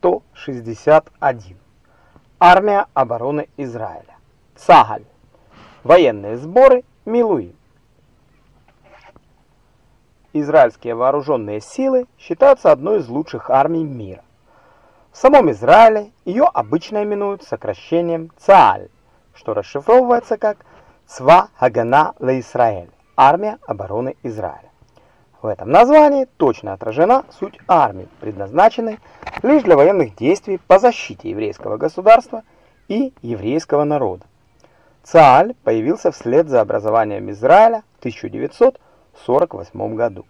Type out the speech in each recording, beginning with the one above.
161. Армия обороны Израиля. Цагаль. Военные сборы Милуи. Израильские вооруженные силы считаются одной из лучших армий мира. В самом Израиле ее обычно именуют сокращением ЦААЛЬ, что расшифровывается как «Цва Хагана Ла Исраэль» – Армия обороны Израиля. В этом названии точно отражена суть армии, предназначенной лишь для военных действий по защите еврейского государства и еврейского народа. ЦААЛЬ появился вслед за образованием Израиля в 1948 году.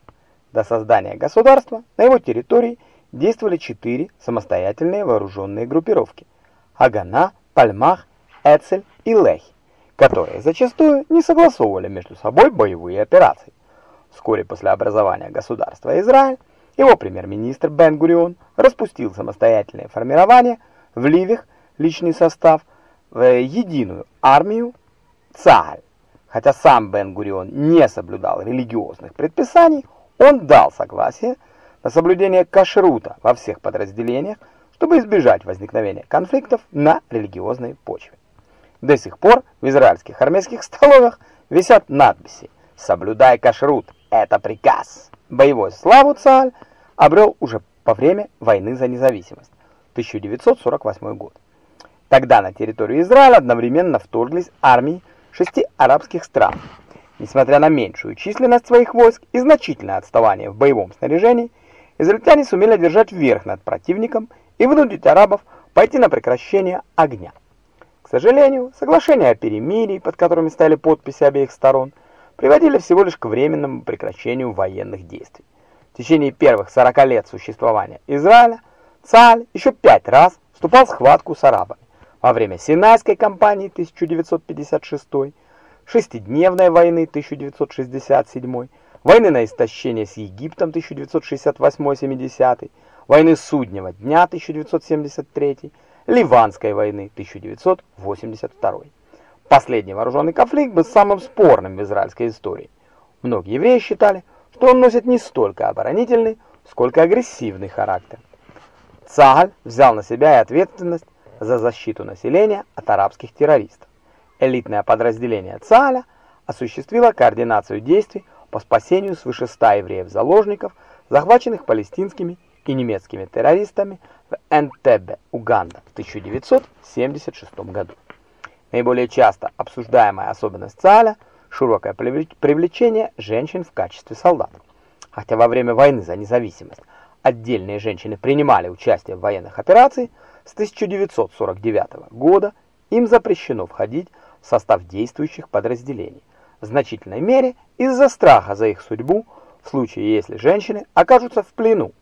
До создания государства на его территории действовали четыре самостоятельные вооруженные группировки – Агана, Пальмах, Эцель и Лехи, которые зачастую не согласовывали между собой боевые операции. Вскоре после образования государства Израиль, его премьер-министр Бен-Гурион распустил самостоятельное формирование в Ливих, личный состав, в единую армию ЦААЛь. Хотя сам Бен-Гурион не соблюдал религиозных предписаний, он дал согласие на соблюдение кашрута во всех подразделениях, чтобы избежать возникновения конфликтов на религиозной почве. До сих пор в израильских армейских столовых висят надписи «Соблюдай кашрут, это приказ. Боевой славу Цааль обрел уже по время войны за независимость, 1948 год. Тогда на территорию Израиля одновременно вторглись армии шести арабских стран. Несмотря на меньшую численность своих войск и значительное отставание в боевом снаряжении, израильтяне сумели держать верх над противником и вынудить арабов пойти на прекращение огня. К сожалению, соглашения о перемирии, под которыми стояли подписи обеих сторон, приводили всего лишь к временному прекращению военных действий. В течение первых 40 лет существования Израиля Цааль еще пять раз вступал в схватку с арабами. Во время Синайской кампании 1956, шестидневной войны 1967, войны на истощение с Египтом 1968-70, войны Суднего дня 1973, Ливанской войны 1982. Последний вооруженный конфликт был самым спорным в израильской истории. Многие евреи считали, что он носит не столько оборонительный, сколько агрессивный характер. Цагаль взял на себя и ответственность за защиту населения от арабских террористов. Элитное подразделение Цагаля осуществило координацию действий по спасению свыше 100 евреев-заложников, захваченных палестинскими и немецкими террористами в Энтебе, Уганда в 1976 году. Наиболее часто обсуждаемая особенность ЦАЛЯ – широкое привлечение женщин в качестве солдат. Хотя во время войны за независимость отдельные женщины принимали участие в военных операциях, с 1949 года им запрещено входить в состав действующих подразделений, в значительной мере из-за страха за их судьбу в случае, если женщины окажутся в плену.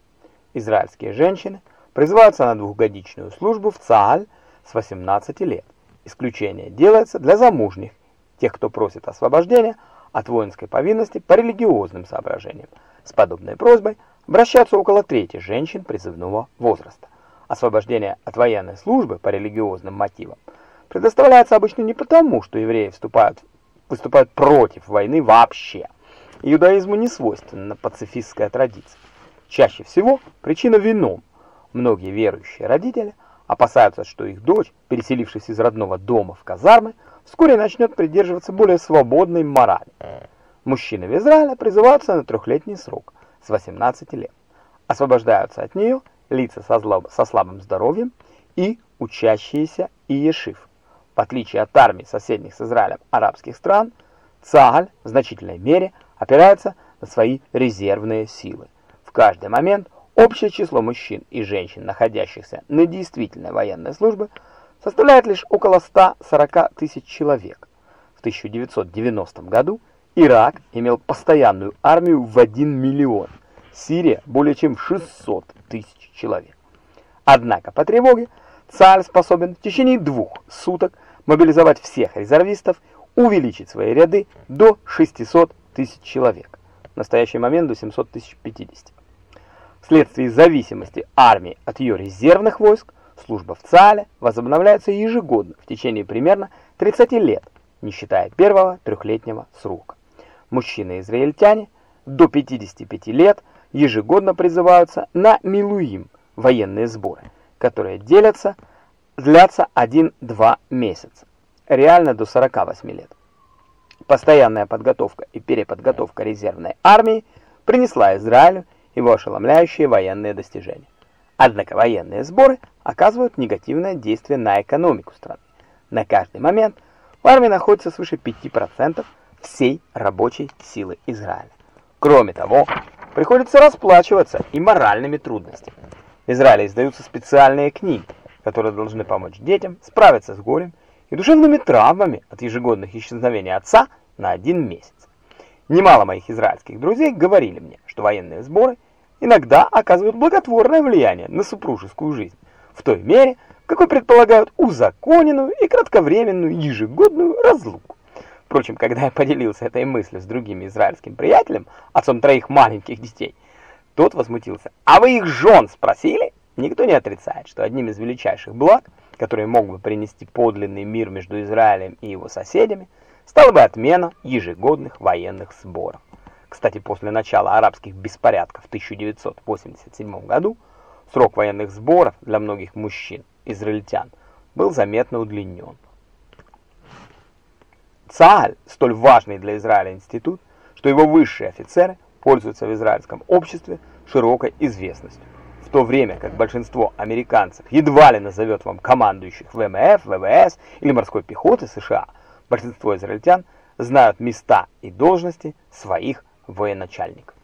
Израильские женщины призываются на двухгодичную службу в ЦААЛь с 18 лет. Исключение делается для замужних, тех, кто просит освобождения от воинской повинности по религиозным соображениям. С подобной просьбой обращаются около трети женщин призывного возраста. Освобождение от военной службы по религиозным мотивам предоставляется обычно не потому, что евреи вступают, выступают против войны вообще. Иудаизму не свойственна пацифистская традиция. Чаще всего причина вином. Многие верующие родители – опасаются, что их дочь, переселившись из родного дома в казармы, вскоре начнет придерживаться более свободной морали. Мужчины в Израиле призываются на трехлетний срок, с 18 лет. Освобождаются от нее лица со, злоб, со слабым здоровьем и учащиеся иешив. В отличие от армии соседних с Израилем арабских стран, Цагаль в значительной мере опирается на свои резервные силы. В каждый момент Общее число мужчин и женщин, находящихся на действительной военной службе, составляет лишь около 140 тысяч человек. В 1990 году Ирак имел постоянную армию в 1 миллион, Сирия более чем 600 тысяч человек. Однако по тревоге царь способен в течение двух суток мобилизовать всех резервистов, увеличить свои ряды до 600 тысяч человек. В настоящий момент до 700 тысяч 50. Вследствие зависимости армии от ее резервных войск, служба в ЦАЛе возобновляется ежегодно в течение примерно 30 лет, не считая первого трехлетнего срока. Мужчины-израильтяне до 55 лет ежегодно призываются на Милуим, военные сборы. которые делятся, длятся 1-2 месяца, реально до 48 лет. Постоянная подготовка и переподготовка резервной армии принесла Израилю его ошеломляющие военные достижения. Однако военные сборы оказывают негативное действие на экономику страны. На каждый момент в армии находится свыше 5% всей рабочей силы Израиля. Кроме того, приходится расплачиваться и моральными трудностями. В Израиле издаются специальные книги, которые должны помочь детям справиться с горем и душевными травмами от ежегодных исчезновений отца на один месяц. Немало моих израильских друзей говорили мне, что военные сборы иногда оказывают благотворное влияние на супружескую жизнь, в той мере, какой предполагают узаконенную и кратковременную ежегодную разлуку. Впрочем, когда я поделился этой мыслью с другим израильским приятелем, отцом троих маленьких детей, тот возмутился. «А вы их жен спросили?» Никто не отрицает, что одним из величайших благ, которые мог бы принести подлинный мир между Израилем и его соседями, стала бы отмена ежегодных военных сборов. Кстати, после начала арабских беспорядков в 1987 году срок военных сборов для многих мужчин, израильтян, был заметно удлинен. ЦААЛЬ – столь важный для Израиля институт, что его высшие офицеры пользуются в израильском обществе широкой известностью в то время как большинство американцев едва ли назовет вам командующих ВМФ, ВВС или морской пехоты США, большинство израильтян знают места и должности своих военачальников.